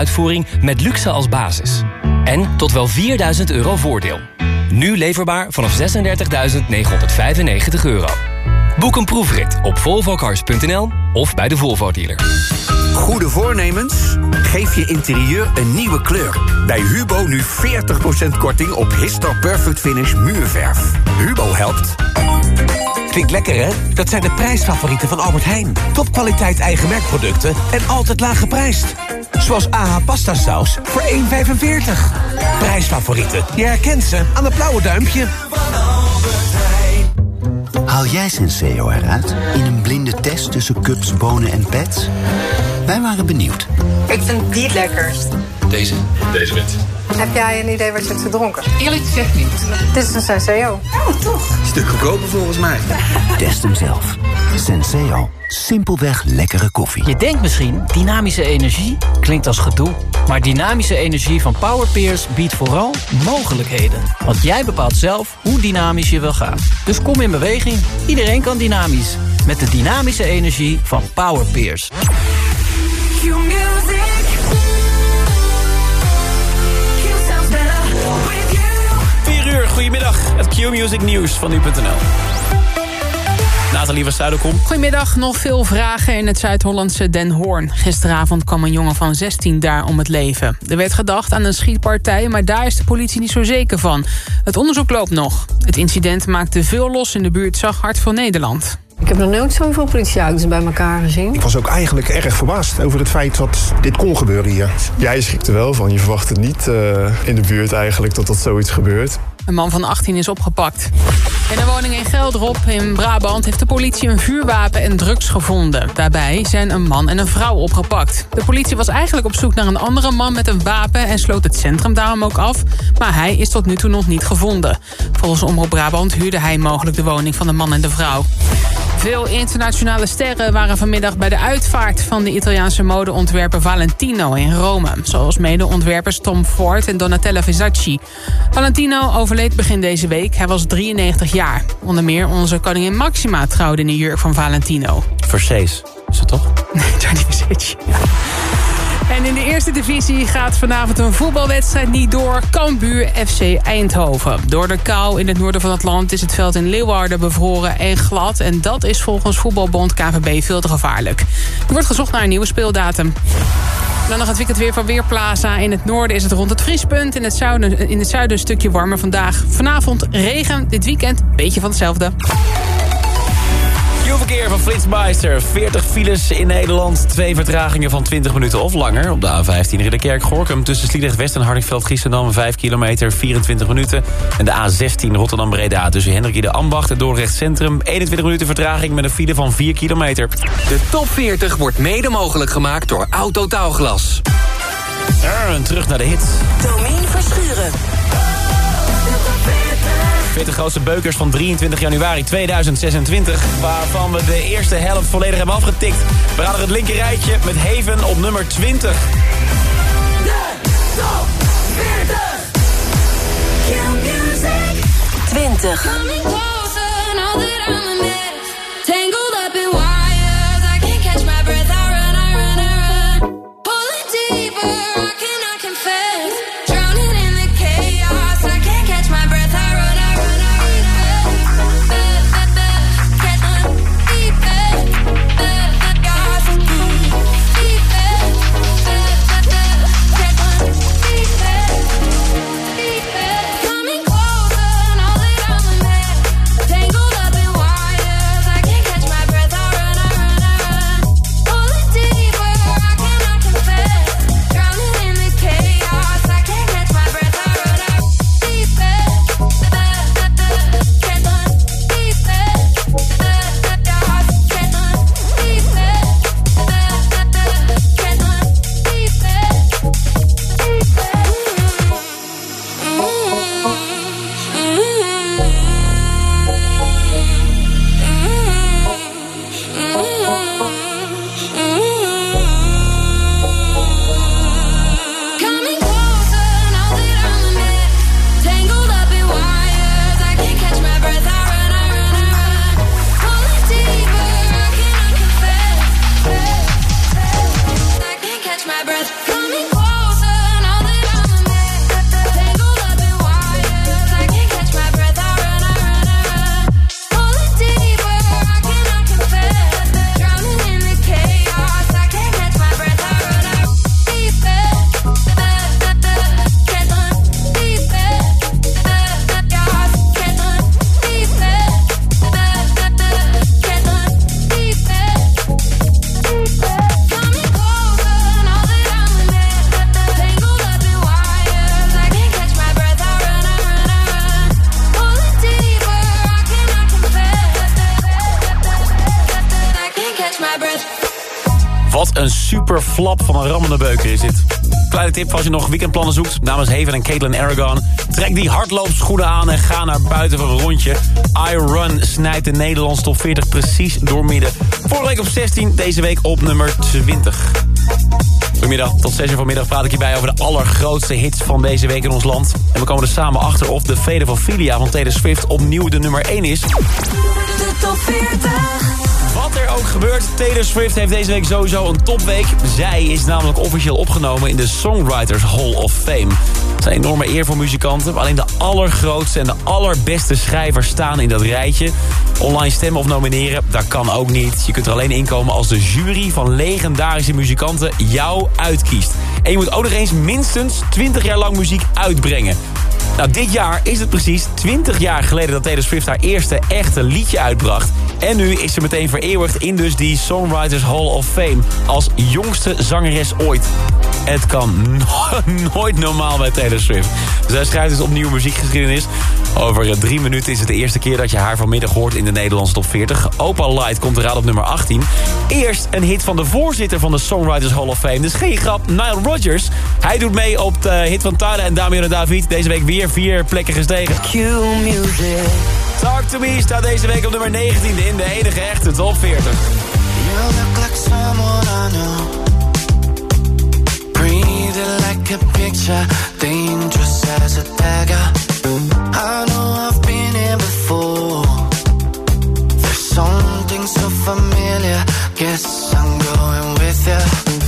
uitvoering met luxe als basis. En tot wel 4000 euro voordeel. Nu leverbaar vanaf 36.995 euro. Boek een proefrit op volvocars.nl of bij de Volvo dealer. Goede voornemens? Geef je interieur een nieuwe kleur. Bij Hubo nu 40% korting op Histor Perfect Finish muurverf. Hubo helpt. Klinkt lekker, hè? Dat zijn de prijsfavorieten van Albert Heijn. Topkwaliteit eigen merkproducten en altijd laag geprijsd. Zoals AH pasta saus voor 1,45. Prijsfavorieten. Je herkent ze aan het blauwe duimpje. Haal jij Senseo eruit in een blinde test tussen cups, bonen en pets? Wij waren benieuwd. Ik vind die het lekkerst. Deze? Deze wit. Heb jij een idee wat je hebt gedronken? Eerlijk gezegd niet. Dit is een Senseo. Oh, toch? Stuk goedkoper volgens mij. Test hem zelf. Senseo. Simpelweg lekkere koffie. Je denkt misschien, dynamische energie klinkt als gedoe. Maar dynamische energie van Powerpeers biedt vooral mogelijkheden. Want jij bepaalt zelf hoe dynamisch je wil gaan. Dus kom in beweging. Iedereen kan dynamisch. Met de dynamische energie van Powerpeers. Uur, goedemiddag. Het Q-Music Nieuws van nu.nl. Nathalie van Zuiderkom. Goedemiddag, nog veel vragen in het Zuid-Hollandse Den Hoorn. Gisteravond kwam een jongen van 16 daar om het leven. Er werd gedacht aan een schietpartij, maar daar is de politie niet zo zeker van. Het onderzoek loopt nog. Het incident maakte veel los in de buurt Zag Hart van Nederland. Ik heb nog nooit zoveel politieauto's bij elkaar gezien. Ik was ook eigenlijk erg verbaasd over het feit dat dit kon gebeuren hier. Jij schrikt er wel van. Je verwacht het niet uh, in de buurt eigenlijk dat dat zoiets gebeurt. Een man van 18 is opgepakt. In een woning in Geldrop in Brabant heeft de politie een vuurwapen en drugs gevonden. Daarbij zijn een man en een vrouw opgepakt. De politie was eigenlijk op zoek naar een andere man met een wapen... en sloot het centrum daarom ook af. Maar hij is tot nu toe nog niet gevonden. Volgens Omroep Brabant huurde hij mogelijk de woning van de man en de vrouw. Veel internationale sterren waren vanmiddag bij de uitvaart... van de Italiaanse modeontwerper Valentino in Rome. Zoals medeontwerpers Tom Ford en Donatella Versace. Valentino overleed begin deze week. Hij was 93 jaar. Onder meer onze koningin Maxima trouwde in de jurk van Valentino. Versace, is het toch? Nee, Gianni Versace. En in de eerste divisie gaat vanavond een voetbalwedstrijd niet door. Cambuur FC Eindhoven. Door de kou in het noorden van het land is het veld in Leeuwarden bevroren en glad. En dat is volgens voetbalbond KVB veel te gevaarlijk. Er wordt gezocht naar een nieuwe speeldatum. Dan nog het weekend weer van Weerplaza. In het noorden is het rond het vriespunt. In het zuiden, in het zuiden een stukje warmer vandaag. Vanavond regen. Dit weekend beetje van hetzelfde. Verkeer van Flitsmeister. 40 files in Nederland. Twee vertragingen van 20 minuten of langer. Op de A15 Ridderkerk Gorkum tussen Sliedrecht West en Hardingveld Giessendam. 5 kilometer, 24 minuten. En de A16 Rotterdam Breda tussen Hendrik de Ambacht en Dordrecht Centrum. 21 minuten vertraging met een file van 4 kilometer. De top 40 wordt mede mogelijk gemaakt door Autotaalglas. En terug naar de hits. Domien Verschuren. 40 grootste beukers van 23 januari 2026. Waarvan we de eerste helft volledig hebben afgetikt. We er het linker rijtje met Heven op nummer 20. De top 40. 20. Super flap van een rammende beuker is dit. Kleine tip als je nog weekendplannen zoekt. Namens Haven en Caitlin Aragon. Trek die hardloopschoenen aan en ga naar buiten voor een rondje. I Run snijdt de Nederlands top 40 precies doormidden. Vorige week op 16, deze week op nummer 20. Vanmiddag tot 6 uur vanmiddag praat ik hierbij over de allergrootste hits van deze week in ons land. En we komen er samen achter of de Vede van Filia van Taylor Swift opnieuw de nummer 1 is. De top 40. Wat er ook gebeurt, Taylor Swift heeft deze week sowieso een topweek. Zij is namelijk officieel opgenomen in de Songwriters Hall of Fame. Het is een enorme eer voor muzikanten. Alleen de allergrootste en de allerbeste schrijvers staan in dat rijtje. Online stemmen of nomineren, dat kan ook niet. Je kunt er alleen inkomen als de jury van legendarische muzikanten jou uitkiest. En je moet ook nog eens minstens 20 jaar lang muziek uitbrengen. Nou, dit jaar is het precies 20 jaar geleden dat Taylor Swift haar eerste echte liedje uitbracht. En nu is ze meteen vereeuwigd in dus die Songwriters Hall of Fame als jongste zangeres ooit. Het kan no nooit normaal bij Taylor Swift. Zij schrijft dus opnieuw muziekgeschiedenis. Over eh, drie minuten is het de eerste keer dat je haar vanmiddag hoort in de Nederlandse top 40. Opal Light komt eraan op nummer 18. Eerst een hit van de voorzitter van de Songwriters Hall of Fame. Dus geen grap, Nile Rodgers. Hij doet mee op de hit van Tyler en Damian en David. Deze week weer vier plekken gestegen. Talk to Me staat deze week op nummer 19 in de enige echte top 40. You look like someone I know. Breathing like a picture, dangerous as a dagger. I know I've been here before. There's something so familiar. Guess I'm going with you.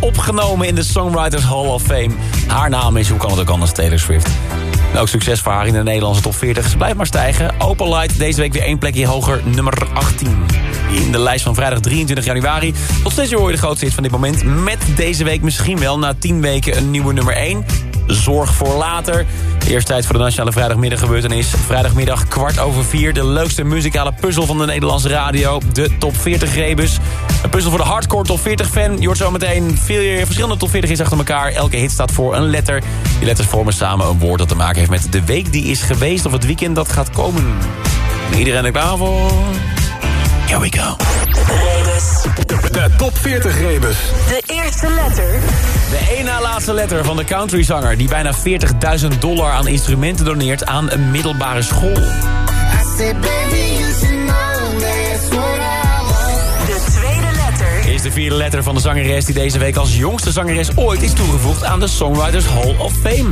Opgenomen in de Songwriters Hall of Fame. Haar naam is, hoe kan het ook anders, Taylor Swift. Ook succes voor haar in de Nederlandse top 40. Ze blijft maar stijgen. Open Light deze week weer één plekje hoger, nummer 18. In de lijst van vrijdag 23 januari. Tot steeds hoor je de grootste hit van dit moment. Met deze week misschien wel na 10 weken een nieuwe nummer 1. Zorg voor later. Eerst tijd voor de Nationale Vrijdagmiddag gebeurtenis. Vrijdagmiddag kwart over vier. De leukste muzikale puzzel van de Nederlandse radio. De top 40 rebus. Een puzzel voor de hardcore top 40 fan. Je hoort zo meteen veel verschillende top 40 is achter elkaar. Elke hit staat voor een letter. Die letters vormen samen een woord dat te maken heeft met de week die is geweest. Of het weekend dat gaat komen. En iedereen er klaar voor? Here we go. De top 40 rebus. De eerste letter De één na laatste letter van de countryzanger... die bijna 40.000 dollar aan instrumenten doneert aan een middelbare school. De Is de vierde letter van de zangeres die deze week als jongste zangeres ooit is toegevoegd aan de Songwriters Hall of Fame.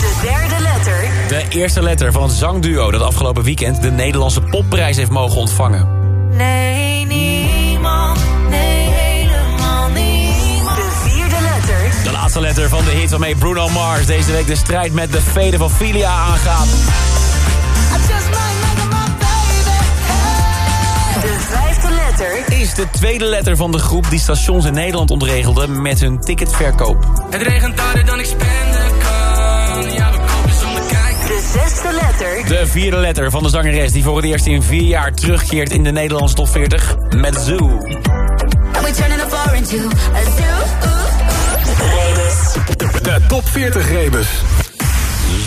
De derde letter De eerste letter van het zangduo dat afgelopen weekend de Nederlandse popprijs heeft mogen ontvangen. Nee, niemand. Nee, helemaal niemand. De vierde letter De laatste letter van de hit waarmee Bruno Mars deze week de strijd met de Fede van Filia aangaat. Letter Is de tweede letter van de groep die stations in Nederland ontregelde met hun ticketverkoop. Het regent harder dan ik spenden kan. Ja, we kopen zonder kijken. De zesde letter De vierde letter van de zangeres die voor het eerst in vier jaar terugkeert in de Nederlandse top 40 met Zoo. And we turning the floor into a zoo. Rebus. De top 40 rebus.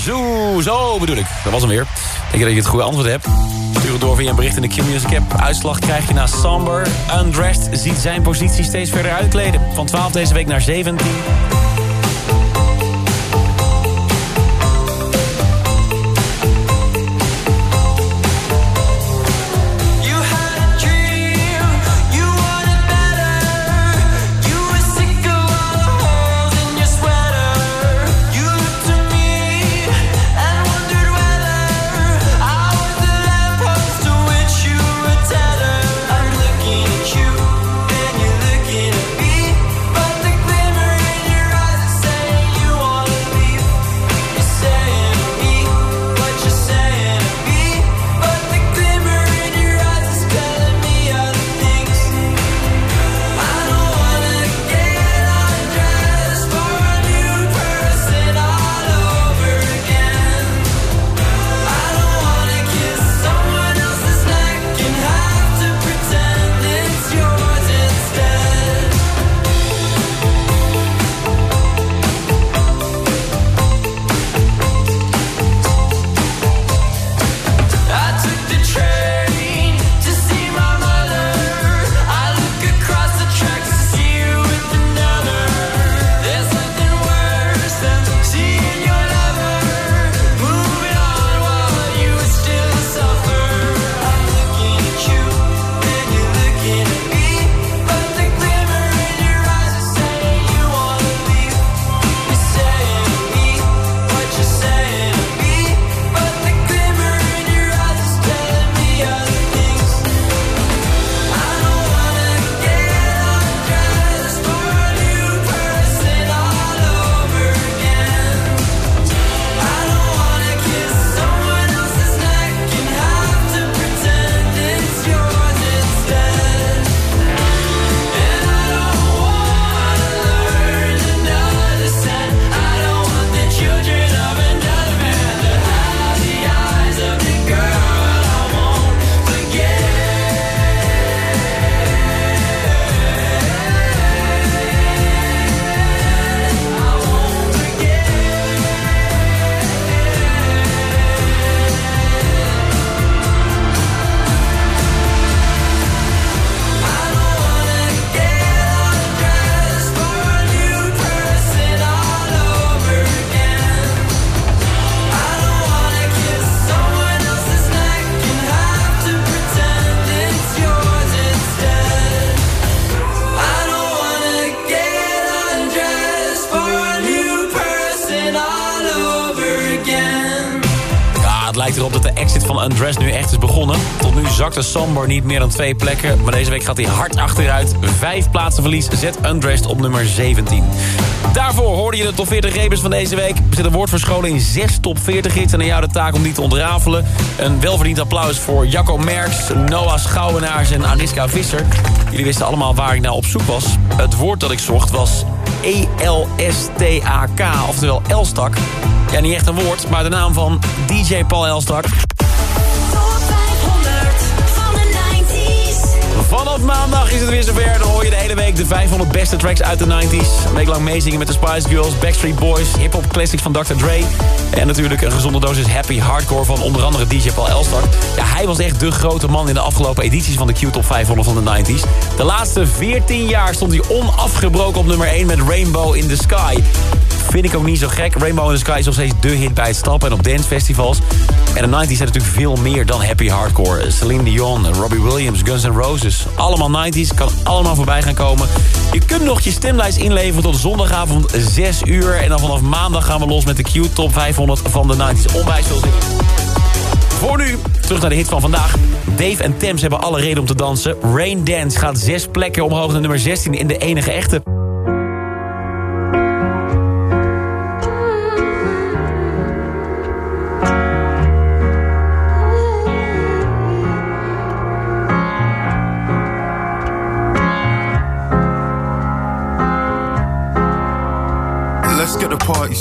Zo, zo bedoel ik. Dat was hem weer. Denk dat je het goede antwoord hebt? Stuur het door via een bericht in de Q-Music. Uitslag krijg je na Samber. Undressed ziet zijn positie steeds verder uitkleden. Van 12 deze week naar 17. Zakte Somber niet meer dan twee plekken. Maar deze week gaat hij hard achteruit. Vijf plaatsen verlies zet Undressed op nummer 17. Daarvoor hoorde je de top 40 rebus van deze week. Er zit een woord verscholen in zes top 40 hits. En aan jou de taak om die te ontrafelen. Een welverdiend applaus voor Jacco Merks, Noah Schouwenaars en Aniska Visser. Jullie wisten allemaal waar ik nou op zoek was. Het woord dat ik zocht was E-L-S-T-A-K, oftewel Elstak. Ja, niet echt een woord, maar de naam van DJ Paul Elstak. Maandag is het weer zover. Dan hoor je de hele week de 500 beste tracks uit de 90s. Een week lang meezingen met de Spice Girls, Backstreet Boys... hip-hop classics van Dr. Dre. En natuurlijk een gezonde dosis happy hardcore van onder andere DJ Paul Elstak. Ja, hij was echt de grote man in de afgelopen edities van de Q-top 500 van de 90s. De laatste 14 jaar stond hij onafgebroken op nummer 1 met Rainbow in the Sky. Vind ik ook niet zo gek. Rainbow in the Sky is nog steeds de hit bij het stappen en op dancefestivals. En de 90s zijn natuurlijk veel meer dan happy hardcore. Celine Dion, Robbie Williams, Guns N' Roses. Allemaal 90s, kan allemaal voorbij gaan komen. Je kunt nog je stemlijst inleveren tot zondagavond 6 uur. En dan vanaf maandag gaan we los met de Q-top 500 van de 90s. Onwijs veel. Voor nu, terug naar de hit van vandaag. Dave en Thames hebben alle reden om te dansen. Rain Dance gaat zes plekken omhoog naar nummer 16 in de enige echte.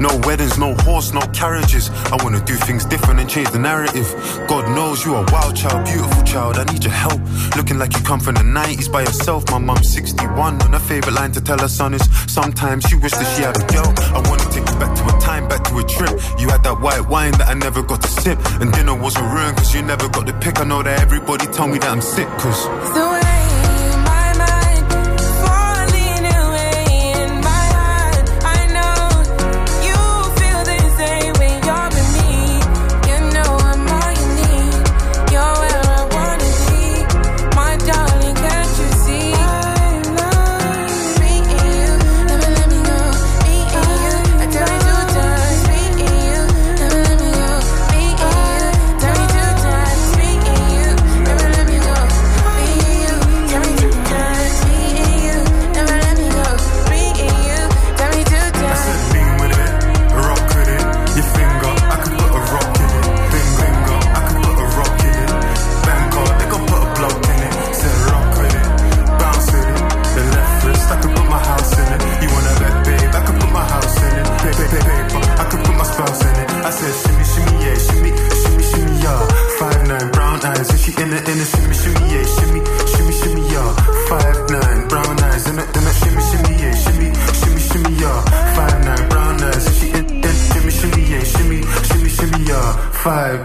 No weddings, no horse, no carriages. I wanna do things different and change the narrative. God knows you are a wild child, beautiful child. I need your help. Looking like you come from the 90s by yourself. My mom's 61, and her favorite line to tell her son is sometimes she wished that she had a girl. I wanna take you back to a time, back to a trip. You had that white wine that I never got to sip. And dinner wasn't ruined cause you never got the pick. I know that everybody told me that I'm sick cause. The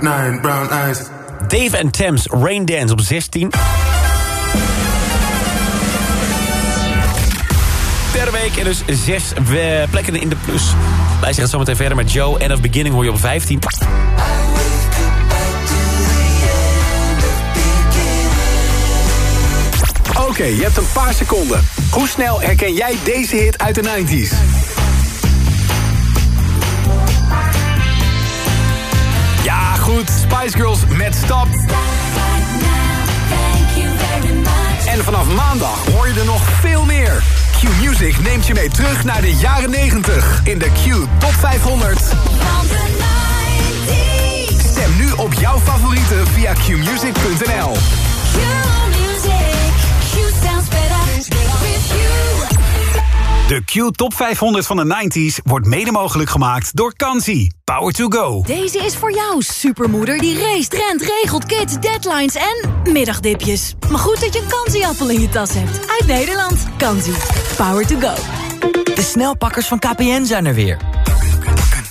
nine, brown eyes. Dave and Thames, Rain Dance op 16. Derde week en dus zes eh, plekken in de plus. Wij zeggen het zometeen verder met Joe. End of Beginning hoor je op 15. Oké, je hebt een paar seconden. Hoe snel herken jij deze hit uit de 90s? Goed. Spice Girls met Stop. En vanaf maandag hoor je er nog veel meer. Q Music neemt je mee terug naar de jaren 90 in de Q Top 500. Stem nu op jouw favorieten via qmusic.nl. De Q Top 500 van de 90s wordt mede mogelijk gemaakt door Kansi. Power to go. Deze is voor jou, supermoeder die race, rent, regelt, kids, deadlines en middagdipjes. Maar goed dat je een kansieappel in je tas hebt. Uit Nederland. Kansie. Power to go. De snelpakkers van KPN zijn er weer.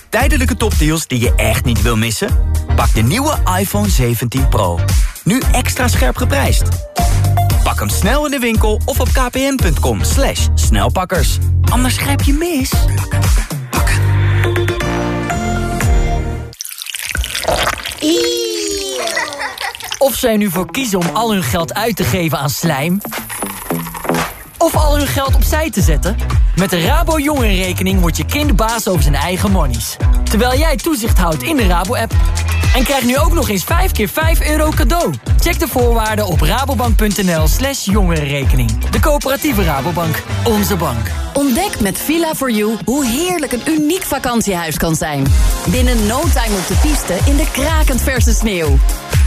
Tijdelijke topdeals die je echt niet wil missen? Pak de nieuwe iPhone 17 Pro. Nu extra scherp geprijsd. Hem snel in de winkel of op kpn.com slash snelpakkers. Anders grijp je mis. Of zij nu voor kiezen om al hun geld uit te geven aan slijm... of al hun geld opzij te zetten... met de Rabo Jongerenrekening wordt je kind baas over zijn eigen monies. Terwijl jij toezicht houdt in de Rabo-app. En krijg nu ook nog eens 5 keer 5 euro cadeau. Check de voorwaarden op rabobank.nl slash jongerenrekening. De coöperatieve Rabobank. Onze bank. Ontdek met Villa4You hoe heerlijk een uniek vakantiehuis kan zijn. Binnen no time op de piste in de krakend verse sneeuw.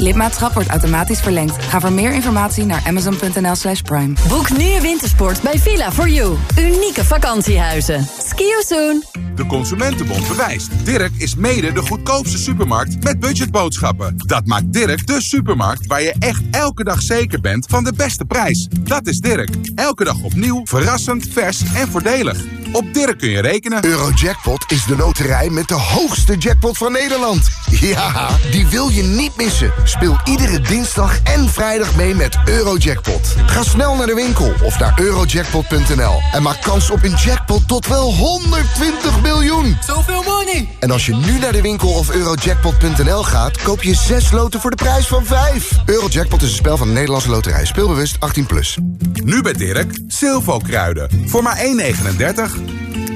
Lidmaatschap wordt automatisch verlengd. Ga voor meer informatie naar amazon.nl slash prime. Boek nu je wintersport bij Villa4You. Unieke vakantiehuizen. Ski you soon. De Consumentenbond bewijst. Dirk is mede de goedkoopste supermarkt met budgetboodschappen. Dat maakt Dirk de supermarkt waar je echt elke dag zeker bent van de beste prijs. Dat is Dirk. Elke dag opnieuw, verrassend, vers en voordelig. Op Dirk kun je rekenen. Eurojackpot is de loterij met de hoogste jackpot van Nederland. Ja, die wil je niet missen. Speel iedere dinsdag en vrijdag mee met Eurojackpot. Ga snel naar de winkel of naar eurojackpot.nl en maak kans op een jackpot tot wel 120 miljoen. Zoveel money! En als je nu naar de winkel of eurojackpot.nl gaat, koop je 6 loten voor de prijs van 5. Eurojackpot is een spel van de Nederlandse loterij. Speelbewust 18+. Plus. Nu bij Dirk, Silvo kruiden. Voor maar 1,39.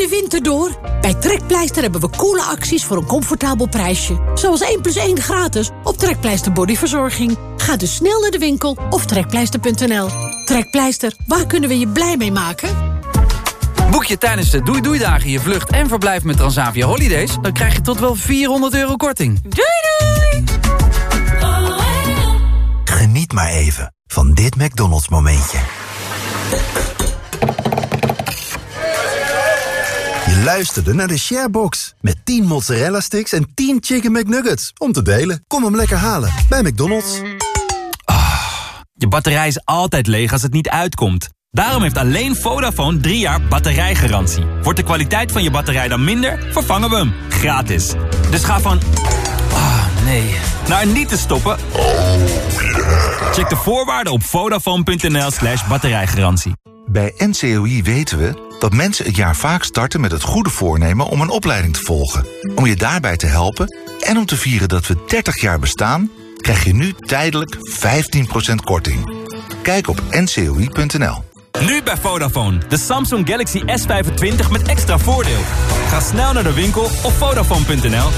de winter door? Bij Trekpleister hebben we coole acties voor een comfortabel prijsje. Zoals 1 plus 1 gratis op Trekpleister Bodyverzorging. Ga dus snel naar de winkel of trekpleister.nl. Trekpleister, waar kunnen we je blij mee maken? Boek je tijdens de Doei Doei Dagen je vlucht en verblijf met Transavia Holidays... dan krijg je tot wel 400 euro korting. Doei doei! Geniet maar even van dit McDonald's momentje. Luisterde naar de Sharebox. Met 10 mozzarella sticks en 10 chicken McNuggets. Om te delen. Kom hem lekker halen bij McDonald's. Je batterij is altijd leeg als het niet uitkomt. Daarom heeft alleen Vodafone 3 jaar batterijgarantie. Wordt de kwaliteit van je batterij dan minder, vervangen we hem. Gratis. Dus ga van... Ah, nee. Naar niet te stoppen... Check de voorwaarden op vodafone.nl slash batterijgarantie. Bij NCOI weten we dat mensen het jaar vaak starten met het goede voornemen om een opleiding te volgen. Om je daarbij te helpen en om te vieren dat we 30 jaar bestaan, krijg je nu tijdelijk 15% korting. Kijk op ncoi.nl. Nu bij Vodafone. De Samsung Galaxy S25 met extra voordeel. Ga snel naar de winkel op Vodafone.nl.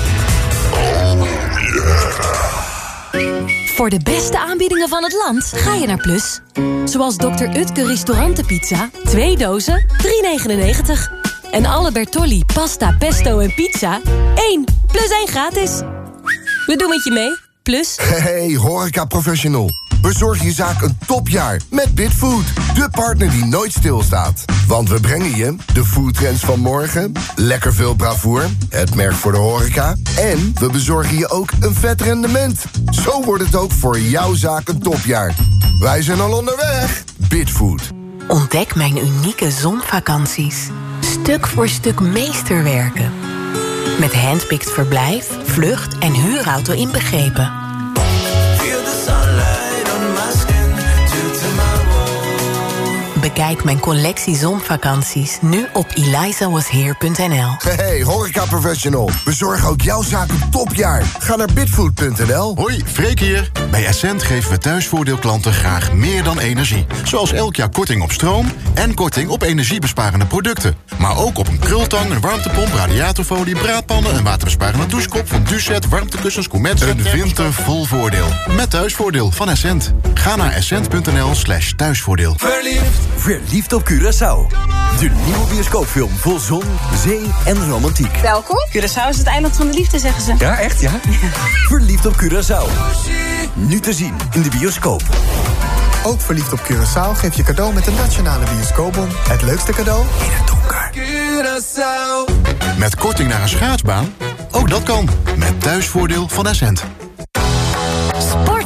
Voor de beste aanbiedingen van het land ga je naar Plus. Zoals Dr. Utke restaurantenpizza, 2 dozen, 3,99. En alle Bertolli, pasta, pesto en pizza, 1 plus 1 gratis. We doen het je mee, Plus. Hey, horeca professional. Bezorg je zaak een topjaar met Bitfood. De partner die nooit stilstaat. Want we brengen je de foodtrends van morgen, lekker veel bravoer, het merk voor de horeca... en we bezorgen je ook een vet rendement. Zo wordt het ook voor jouw zaak een topjaar. Wij zijn al onderweg. Bitfood. Ontdek mijn unieke zonvakanties. Stuk voor stuk meesterwerken. Met handpicked verblijf, vlucht en huurauto inbegrepen. Bekijk mijn collectie zonvakanties nu op elizawasheer.nl. Hey, horeca professional. Bezorg ook jouw zaak een topjaar. Ga naar bitfood.nl. Hoi, Freek hier. Bij Essent geven we thuisvoordeelklanten graag meer dan energie. Zoals elk jaar korting op stroom en korting op energiebesparende producten. Maar ook op een krultang, een warmtepomp, radiatorfolie, braadpannen... een waterbesparende douchekop van Ducet, warmtekussens, Comet... Een winter vol voordeel. Met thuisvoordeel van Essent. Ga naar essent.nl slash thuisvoordeel. Verliefd. Verliefd op Curaçao. De nieuwe bioscoopfilm vol zon, zee en romantiek. Welkom. Curaçao is het eiland van de liefde, zeggen ze. Ja, echt ja? Verliefd op Curaçao. Nu te zien in de bioscoop. Ook verliefd op Curaçao geef je cadeau met de Nationale Bioscoopbon. Het leukste cadeau in het donker. Curaçao. Met korting naar een schaatsbaan? Ook dat kan. Met thuisvoordeel van Essent.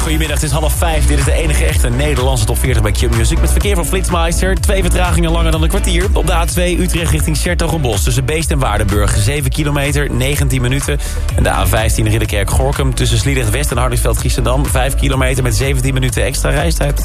Goedemiddag, het is half vijf. Dit is de enige echte Nederlandse top 40 bij Q-Music. Met verkeer van Flitsmeister. Twee vertragingen langer dan een kwartier. Op de A2 Utrecht richting Sertogenbos. Tussen Beest en Waardenburg. 7 kilometer, 19 minuten. En de A15 Ridderkerk-Gorkum. Tussen Sliedrecht West en Hardingsveld-Giessendam. 5 kilometer met 17 minuten extra reistijd.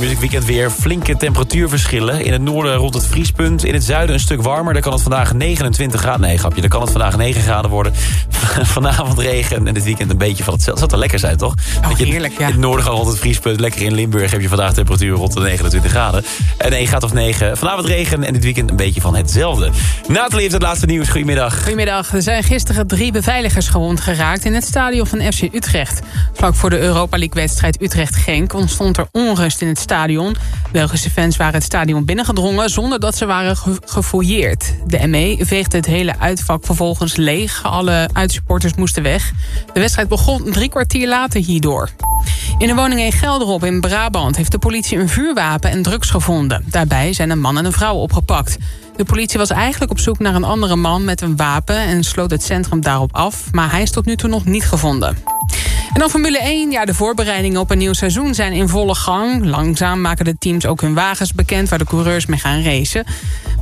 Music Weekend weer flinke temperatuurverschillen. In het noorden rond het vriespunt. In het zuiden een stuk warmer. Daar kan het vandaag 29 graden... Nee, grapje. Daar kan het vandaag 9 graden worden. Vanavond regen en dit weekend een beetje van hetzelfde. Zou er lekker zijn, toch? Oh, je heerlijk, ja. In het noorden gewoon rond het vriespunt. Lekker in Limburg heb je vandaag temperatuur rond de 29 graden. En 1 gaat of 9. Vanavond regen en dit weekend een beetje van hetzelfde. Nathalie heeft het laatste nieuws. Goedemiddag. Goedemiddag. Er zijn gisteren drie beveiligers gewond geraakt... in het stadion van FC Utrecht. Vlak voor de Europa League-wedstrijd Utrecht-Genk... ontstond er onrust in het stadion. Belgische fans waren het stadion binnengedrongen... zonder dat ze waren ge- gefouilleerd. De ME veegde het hele uitvak vervolgens leeg. Alle uitsupporters moesten weg. De wedstrijd begon drie kwartier later hierdoor. In een woning in Gelderop in Brabant heeft de politie een vuurwapen en drugs gevonden. Daarbij zijn een man en een vrouw opgepakt. De politie was eigenlijk op zoek naar een andere man met een wapen... en sloot het centrum daarop af, maar hij is tot nu toe nog niet gevonden. En dan Formule 1. Ja, de voorbereidingen op een nieuw seizoen zijn in volle gang. Langzaam maken de teams ook hun wagens bekend... waar de coureurs mee gaan racen.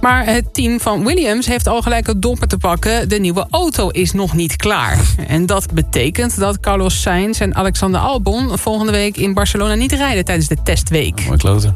Maar het team van Williams heeft al gelijk het domper te pakken. De nieuwe auto is nog niet klaar. En dat betekent dat Carlos Sainz en Alexander Albon... volgende week in Barcelona niet rijden tijdens de testweek. Mooi kloten.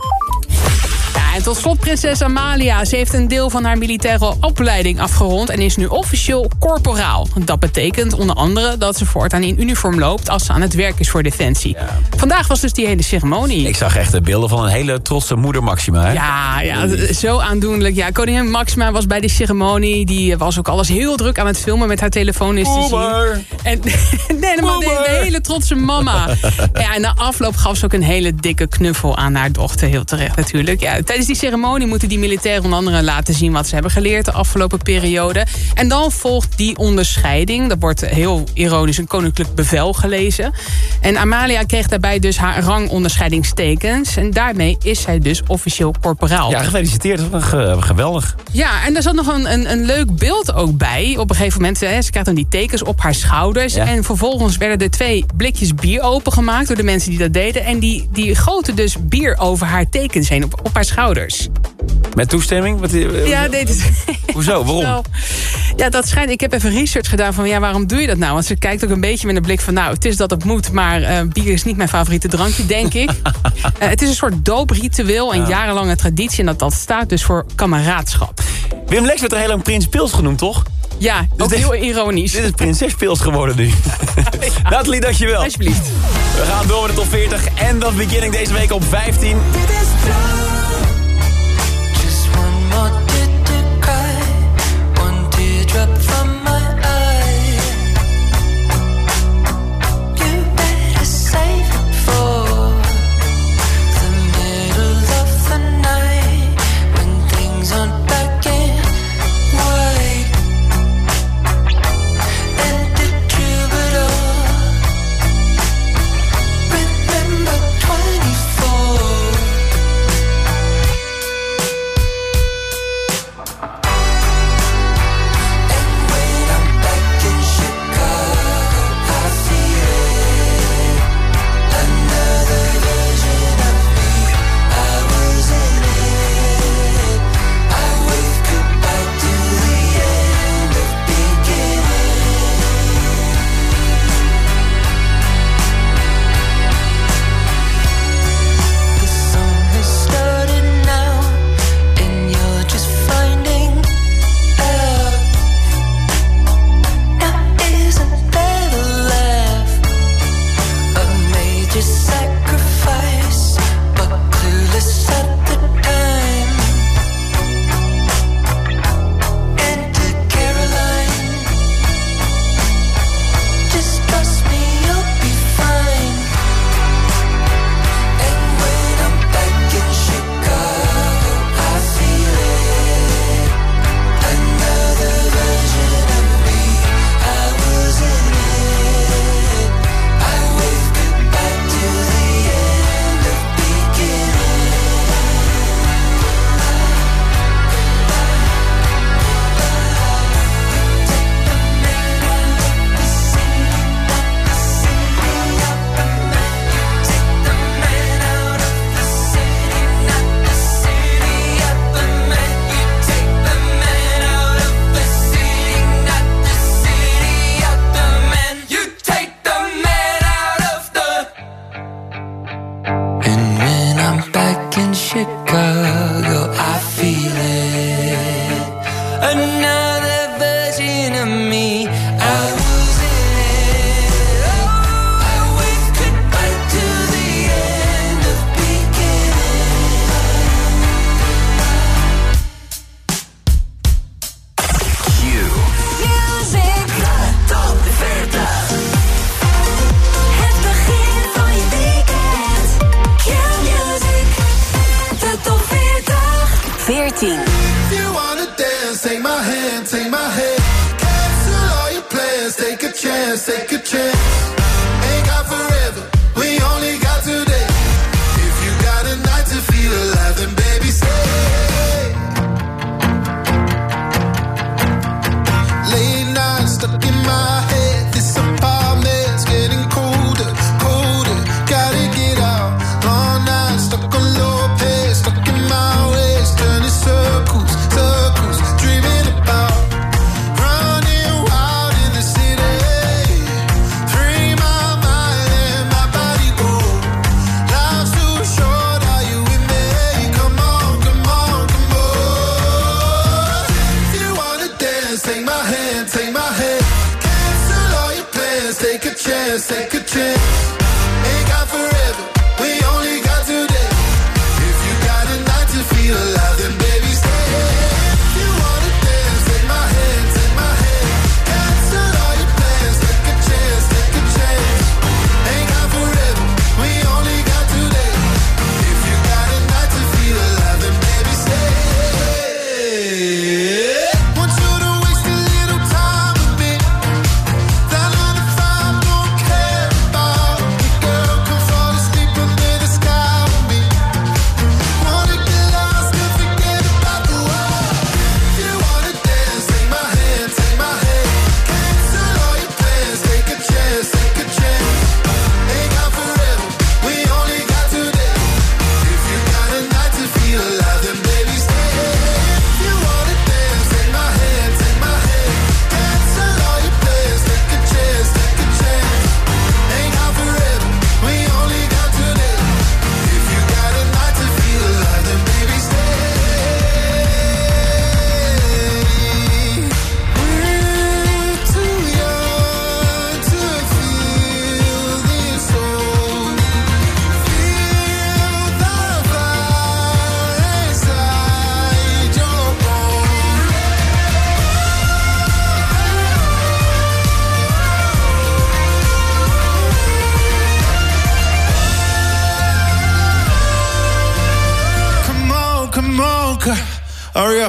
En tot slot prinses Amalia. Ze heeft een deel van haar militaire opleiding afgerond... en is nu officieel corporaal. Dat betekent onder andere dat ze voortaan in uniform loopt... als ze aan het werk is voor Defensie. Vandaag was dus die hele ceremonie. Ik zag echt de beelden van een hele trotse moeder Maxima. Hè? Ja, ja, zo aandoenlijk. Ja, koningin Maxima was bij de ceremonie. Die was ook alles heel druk aan het filmen met haar telefoon. Is te zien. En, nee, de, de hele trotse mama. Ja, en na afloop gaf ze ook een hele dikke knuffel aan haar dochter. Heel terecht natuurlijk. Ja, tijdens die ceremonie moeten die militairen onder andere laten zien... wat ze hebben geleerd de afgelopen periode. En dan volgt die onderscheiding. Dat wordt heel ironisch een koninklijk bevel gelezen. En Amalia kreeg daarbij dus haar rangonderscheidingstekens. En daarmee is zij dus officieel corporaal. Ja, gefeliciteerd. Geweldig. Ja, en er zat nog een, een, een leuk beeld ook bij. Op een gegeven moment, hè, ze krijgt dan die tekens op haar schouders. Ja. En vervolgens werden er twee blikjes bier opengemaakt... door de mensen die dat deden. En die, die goten dus bier over haar tekens heen, op, op haar schouders. Met toestemming? Wat, eh, eh, ja, nee. Hoezo? Waarom? Nou, ja, dat schijnt. Ik heb even research gedaan van ja, waarom doe je dat nou? Want ze kijkt ook een beetje met een blik van nou, het is dat het moet, maar eh, bier is niet mijn favoriete drankje, denk ik. het is een soort doopritueel en jarenlange traditie en dat, dat staat dus voor kameraadschap. Wim Lex werd er heel lang Prins Pils genoemd, toch? Ja, dus heel ironisch. Dit is Prinses Pils geworden nu. ja. je dankjewel. Alsjeblieft. We gaan door met de top 40 en dat begin ik deze week op 15. Dit is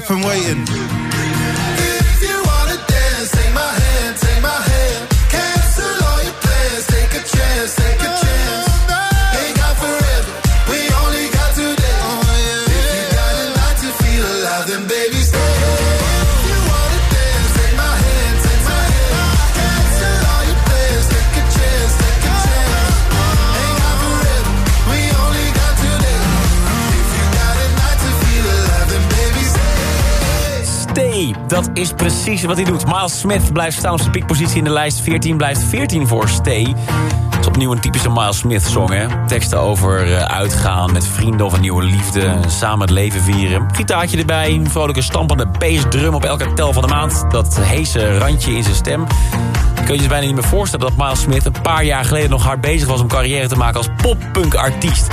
up, I'm waiting. Dat is precies wat hij doet. Miles Smith blijft staan op zijn piekpositie in de lijst. 14 blijft 14 voor Stay. Dat is opnieuw een typische Miles Smith-song, hè? Teksten over eh, uitgaan met vrienden of een nieuwe liefde. Samen het leven vieren. Gitaartje erbij, een vrolijke stampende bassdrum op elke tel van de maand. Dat heese randje in zijn stem. Je kunt je dus bijna niet meer voorstellen dat Miles Smith... een paar jaar geleden nog hard bezig was om carrière te maken als poppunk-artiest.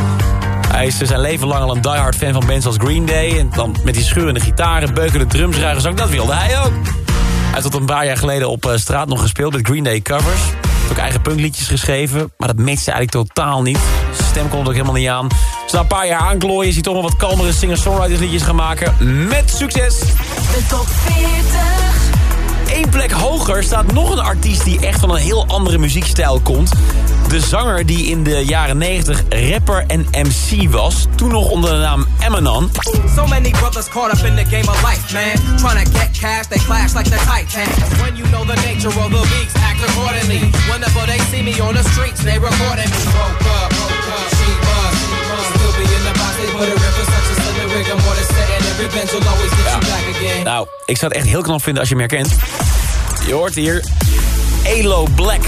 Hij is zijn leven lang al een diehard fan van bands als Green Day. En dan met die scheurende gitaren, beukende drums, ruige zang. Dat wilde hij ook. Hij had tot een paar jaar geleden op eh, straat nog gespeeld met Green Day covers. Heeft ook eigen punkliedjes geschreven. Maar dat matchte eigenlijk totaal niet. Zijn stem er ook helemaal niet aan. Dus na een paar jaar aanklooien is hij toch wel wat kalmere singer-songwriters liedjes gaan maken. Met succes. De top 40. Eén plek hoger staat nog een artiest die echt van een heel andere muziekstijl komt. De zanger die in de jaren 90 rapper en MC was. Toen nog onder de naam Eminem. So many brothers caught up in the game of life, man. Trying to get cash, they clash like the Titans. When you know the nature of the beats, act accordingly. Whenever they see me on the streets, they recording me. Woke up, woke up, she was. Still be in the box, they put a such a silly rig. I'm more than set, and every bench will always get you back again. Nou, ik zou het echt heel knap vinden als je hem herkent. Je hoort hier Elo Black.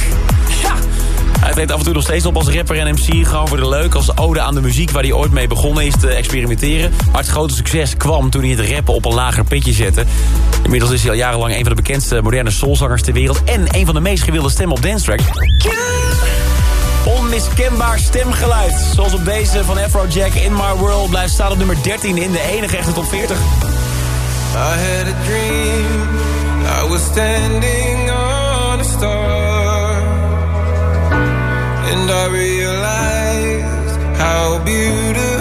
Hij treedt af en toe nog steeds op als rapper en MC. Gewoon voor de leuk, als ode aan de muziek waar hij ooit mee begonnen is te experimenteren. Maar het grote succes kwam toen hij het rappen op een lager pitje zette. Inmiddels is hij al jarenlang een van de bekendste moderne soulzangers ter wereld. En een van de meest gewilde stemmen op dance tracks. Onmiskenbaar stemgeluid. Zoals op deze van Afrojack In My World blijft staan op nummer 13 in de enige echte top 40. I had a dream. I was standing on a star. And I realized how beautiful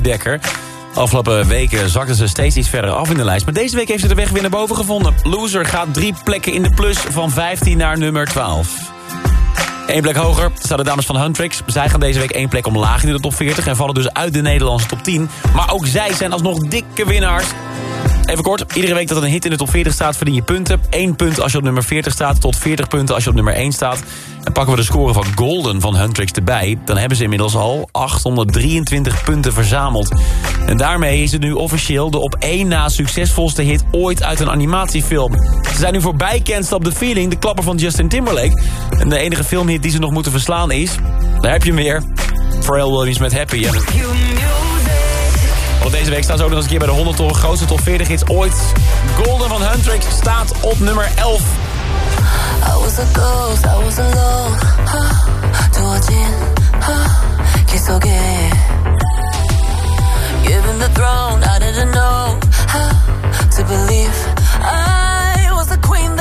Dekker. Afgelopen weken zakte ze steeds iets verder af in de lijst. Maar deze week heeft ze de weg weer naar boven gevonden. Loser gaat drie plekken in de plus van 15 naar nummer 12. Eén plek hoger staan de dames van Huntrix. Zij gaan deze week één plek omlaag in de top 40... en vallen dus uit de Nederlandse top 10. Maar ook zij zijn alsnog dikke winnaars. Even kort, iedere week dat een hit in de top 40 staat verdien je punten. 1 punt als je op nummer 40 staat, tot 40 punten als je op nummer 1 staat. En pakken we de score van Golden van Huntrix erbij... dan hebben ze inmiddels al 823 punten verzameld. En daarmee is het nu officieel de op één na succesvolste hit ooit uit een animatiefilm. Ze zijn nu voorbij Can't Stop the Feeling, de klapper van Justin Timberlake. En de enige filmhit die ze nog moeten verslaan is... daar heb je hem weer. Pharrell Williams met Happy. want deze week staan ze ook nog eens een keer bij de 100 top, grootste top 40 hits ooit. Golden van Huntrix staat op nummer 11. I was a ghost, I was alone. huh, 두어진 huh, 길 속에 Given the throne, I didn't know how to believe I was the queen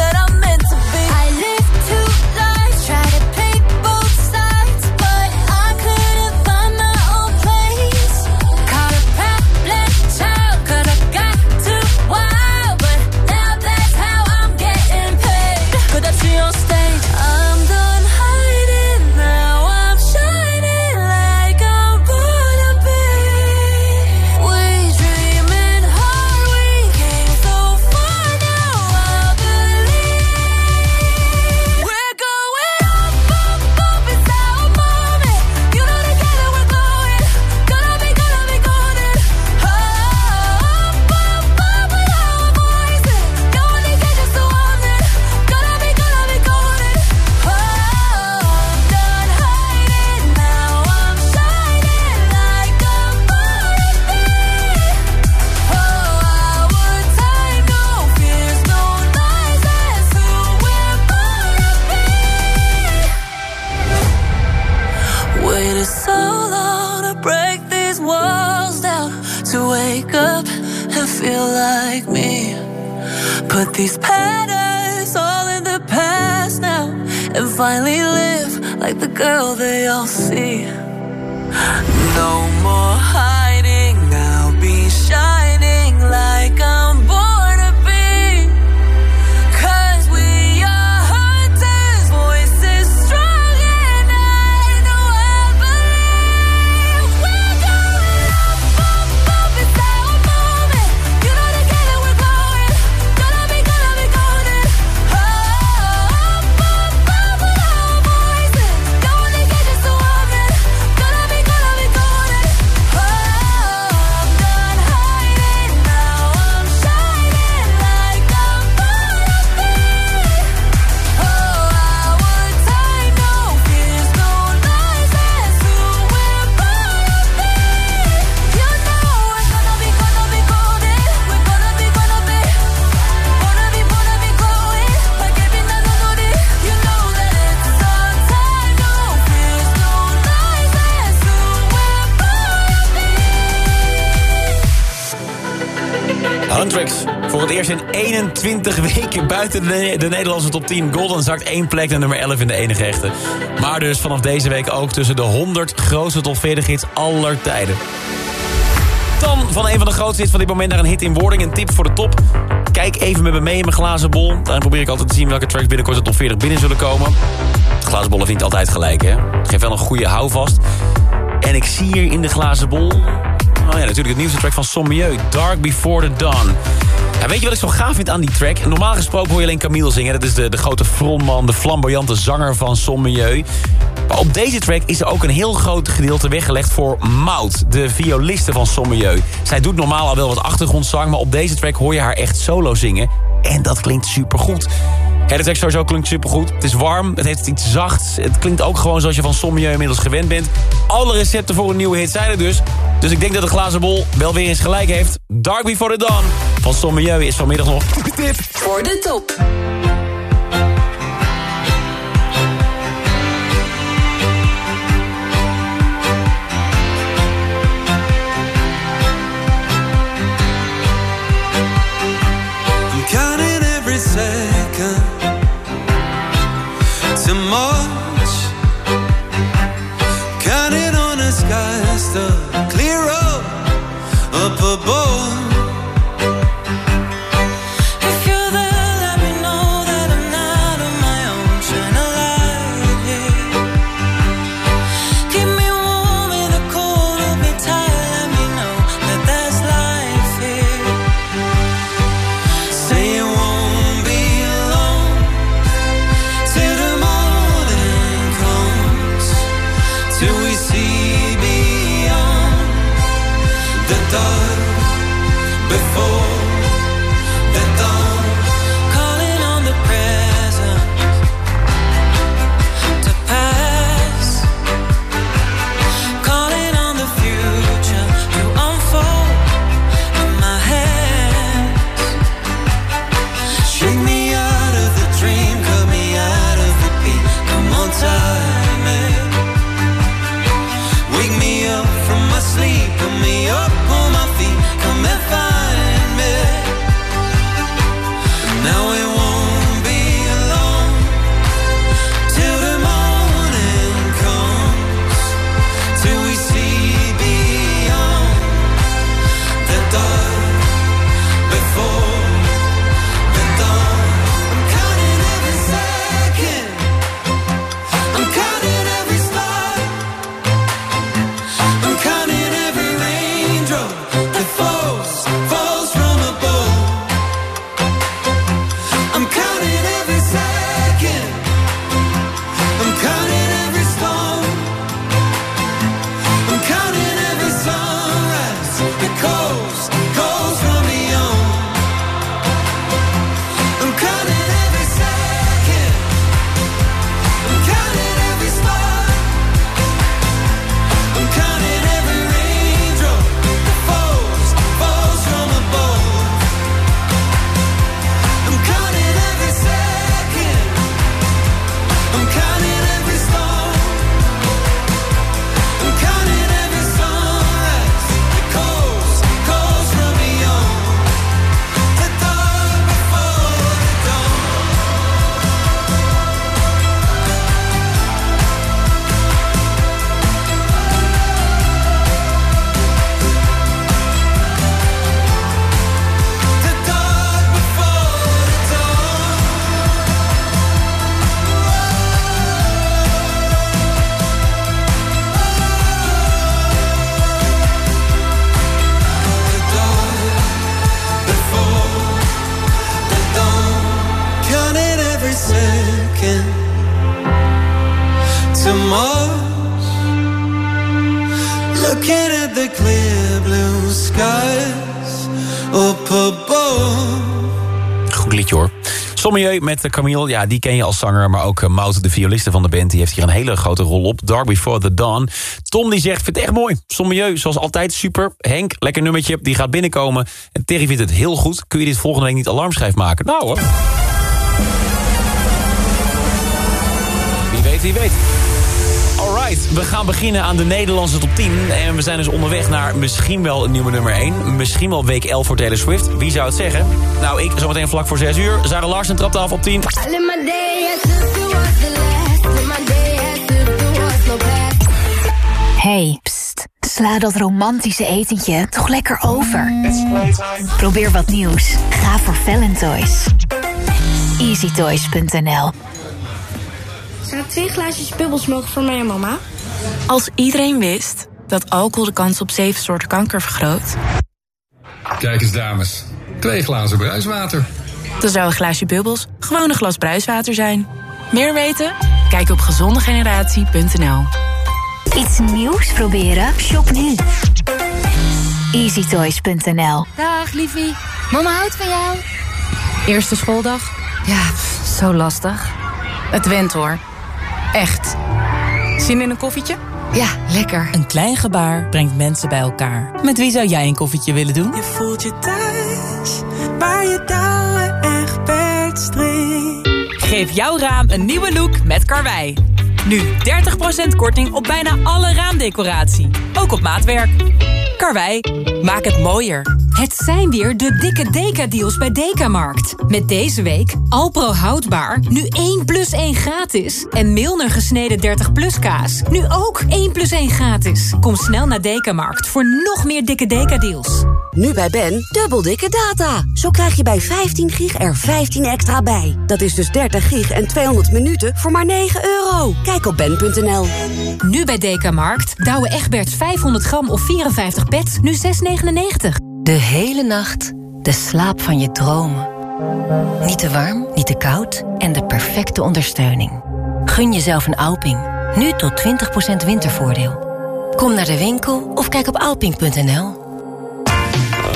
Like me. Put these patterns all in the past now and finally live like the girl they all see. No more hiding, I'll be shining like I'm born Voor het eerst in 21 weken buiten de, de Nederlandse top 10. Golden zakt één plek naar nummer 11 in de enige echte. Maar dus vanaf deze week ook tussen de 100 grootste top 40 hits aller tijden. Dan van een van de grootste hits van dit moment naar een hit in wording. Een tip voor de top. Kijk even met me mee in mijn glazen bol. Daarin probeer ik altijd te zien welke tracks binnenkort de top 40 binnen zullen komen. Glazen bollen vind ik altijd gelijk, hè. Het geeft wel een goede houvast. En ik zie hier in de glazen bol... Oh ja, natuurlijk het nieuwste track van Sommieu. Dark Before the Dawn. Weet je wat ik zo gaaf vind aan die track? Normaal gesproken hoor je alleen Camille zingen. Dat is de, de grote frontman, de flamboyante zanger van Sommieu. Maar op deze track is er ook een heel groot gedeelte weggelegd voor Maud, de violiste van Sommieu. Zij doet normaal al wel wat achtergrondzang, maar op deze track hoor je haar echt solo zingen. En dat klinkt supergoed. Ja, de track sowieso klinkt supergoed. Het is warm, het heeft iets zachts. Het klinkt ook gewoon zoals je van Sommieu inmiddels gewend bent. Alle recepten voor een nieuwe hit zijn er dus. Dus ik denk dat de glazen bol wel weer eens gelijk heeft. Dark Before the Dawn van Sommieu is vanmiddag nog tip. Voor de top. I'm Goed liedje hoor. Sommier met eh, Camille, ja, die ken je als zanger... maar ook eh, Mout, de violiste van de band, die heeft hier een hele grote rol op. Dark Before the Dawn. Tom die zegt, vindt echt mooi. Sommier, zoals altijd, super. Henk, lekker nummertje, die gaat binnenkomen. En Terry vindt het heel goed. Kun je dit volgende week niet alarmschrijf maken? Nou hoor. Wie weet, wie weet. Alright, we gaan beginnen aan de Nederlandse top 10. En we zijn dus onderweg naar misschien wel een nieuwe nummer 1. Misschien wel week 11 voor Taylor Swift. Wie zou het zeggen? Nou, ik zometeen vlak voor 6 uur. Sarah Larsen trapt af op 10. Hey, pst, sla dat romantische etentje toch lekker over. Probeer wat nieuws. Ga voor Valentoys. EasyToys.nl Twee glaasjes bubbels mogen voor mij en mama? Als iedereen wist dat alcohol de kans op zeven soorten kanker vergroot... Kijk eens, dames. Twee glazen bruiswater. dan zou een glaasje bubbels gewoon een glas bruiswater zijn. Meer weten? Kijk op gezondegeneratie.nl Iets nieuws proberen? Shop nu. EasyToys.nl Dag, liefie. Mama houdt van jou. Eerste schooldag? Ja, pff, zo lastig. Het went hoor. Echt. Zin in een koffietje? Ja, lekker. Een klein gebaar brengt mensen bij elkaar. Met wie zou jij een koffietje willen doen? Je voelt je thuis, waar je touwen echt Geef jouw raam een nieuwe look met Karwei. Nu 30% korting op bijna alle raamdecoratie. Ook op maatwerk. Karwei, maak het mooier. Het zijn weer de dikke Deka-deals bij Dekamarkt. Met deze week Alpro houdbaar, nu 1 plus 1 gratis. En Milner gesneden 30 plus kaas, nu ook 1 plus 1 gratis. Kom snel naar Dekamarkt voor nog meer dikke Deka-deals. Nu bij Ben, dubbel dikke data. Zo krijg je bij 15 gig er 15 extra bij. Dat is dus 30 gig en 200 minuten voor maar 9 euro. Kijk op ben.nl. Nu bij Dekamarkt, Douwe Egberts 500 gram of 54 pet, nu 6,99. De hele nacht de slaap van je dromen. Niet te warm, niet te koud en de perfecte ondersteuning. Gun jezelf een Alping. Nu tot 20% wintervoordeel. Kom naar de winkel of kijk op alping.nl.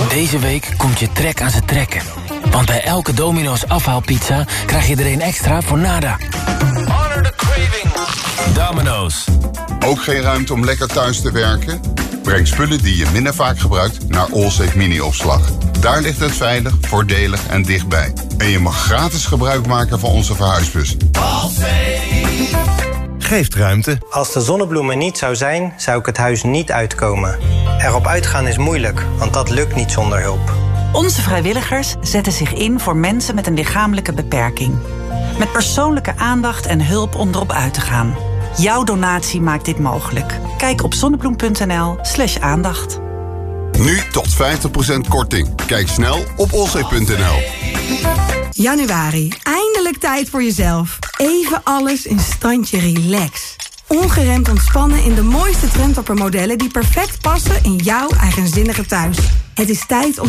Deze week komt je trek aan zijn trekken. Want bij elke Domino's afhaalpizza krijg je er een extra voor nada. Domino's. Ook geen ruimte om lekker thuis te werken? Breng spullen die je minder vaak gebruikt naar Allsafe Mini-opslag. Daar ligt het veilig, voordelig en dichtbij. En je mag gratis gebruik maken van onze verhuisbus. Geeft ruimte. Als de zonnebloem er niet zou zijn, zou ik het huis niet uitkomen. Erop uitgaan is moeilijk, want dat lukt niet zonder hulp. Onze vrijwilligers zetten zich in voor mensen met een lichamelijke beperking. Met persoonlijke aandacht en hulp om erop uit te gaan. Jouw donatie maakt dit mogelijk. Kijk op zonnebloem.nl slash aandacht. Nu tot 50% korting. Kijk snel op olzee.nl. Januari, eindelijk tijd voor jezelf. Even alles in standje relax. Ongeremd ontspannen in de mooiste trendtopper modellen die perfect passen in jouw eigenzinnige thuis. Het is tijd om te